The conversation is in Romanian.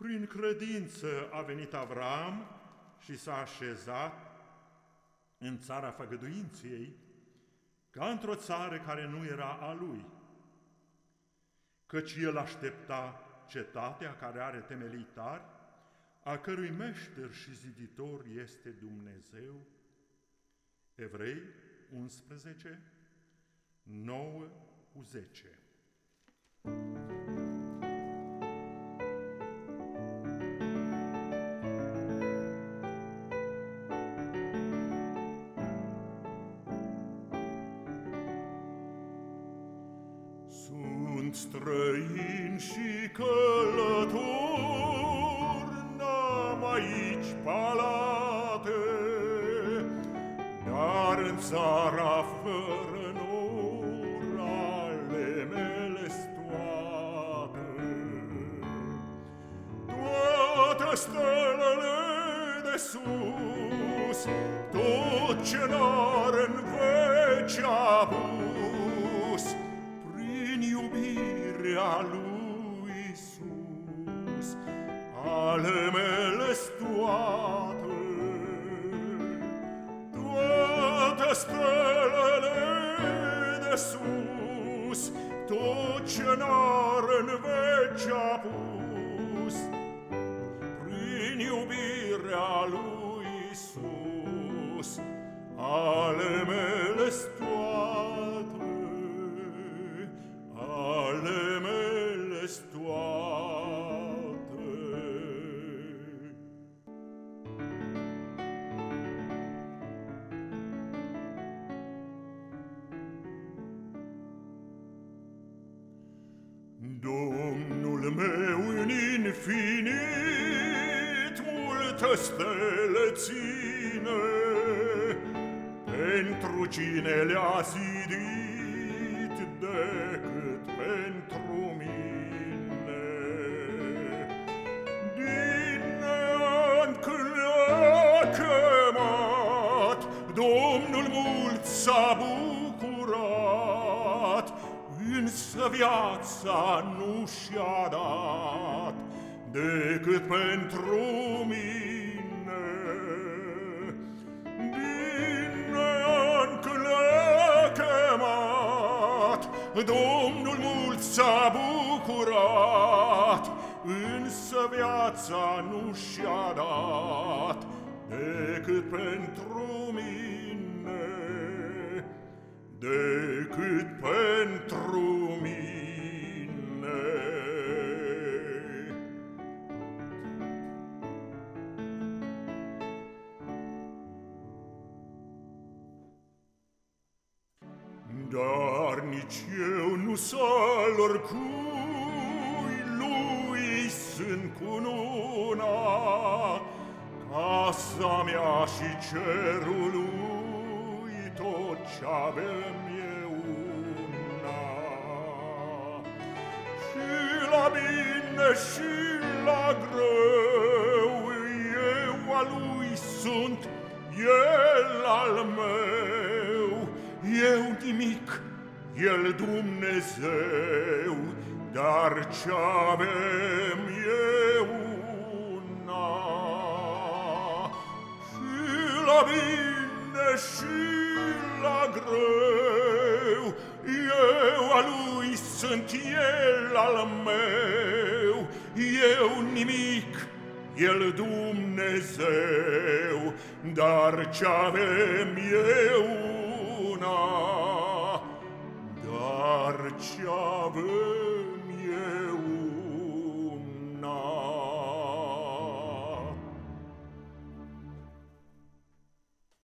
Prin credință a venit Avram și s-a așezat în țara făgăduinței, ca într-o țară care nu era a lui, căci el aștepta cetatea care are temelii tari, a cărui meșter și ziditor este Dumnezeu. Evrei 11, 9 cu 10. Sunt străin și călător, N-am aici palate, Dar în țara fără nor Ale mele stoate. Toate stelele de sus, Tot ce n-ar în veci avus, iubirea lui Isus, ale mele toate, toate stelele de sus, tot ce n-ar în veci apus, prin iubirea lui Isus, ale mele toate. Domnul meu în infinit multe stele ține, pentru cine le-a zidit decât pentru mine. Din neant când a chemat, Domnul mult s-a bucurat, Însă viața nu și-a dat decât pentru mine. Din neant când le-a chemat, Domnul mult s-a bucurat, Însă viața nu și-a dat decât pentru mine decât pentru Dar nici eu nu să-l oricui lui sunt cununa, casa mea și cerul lui tot ce avem e una. Și la bine și la greu eu al lui sunt, el al meu, eu nimic, el Dumnezeu, dar ce avem e una. Și la bine și la greu, eu al lui sunt el al meu, eu nimic, el Dumnezeu, dar ce avem e luna, dar ce avem.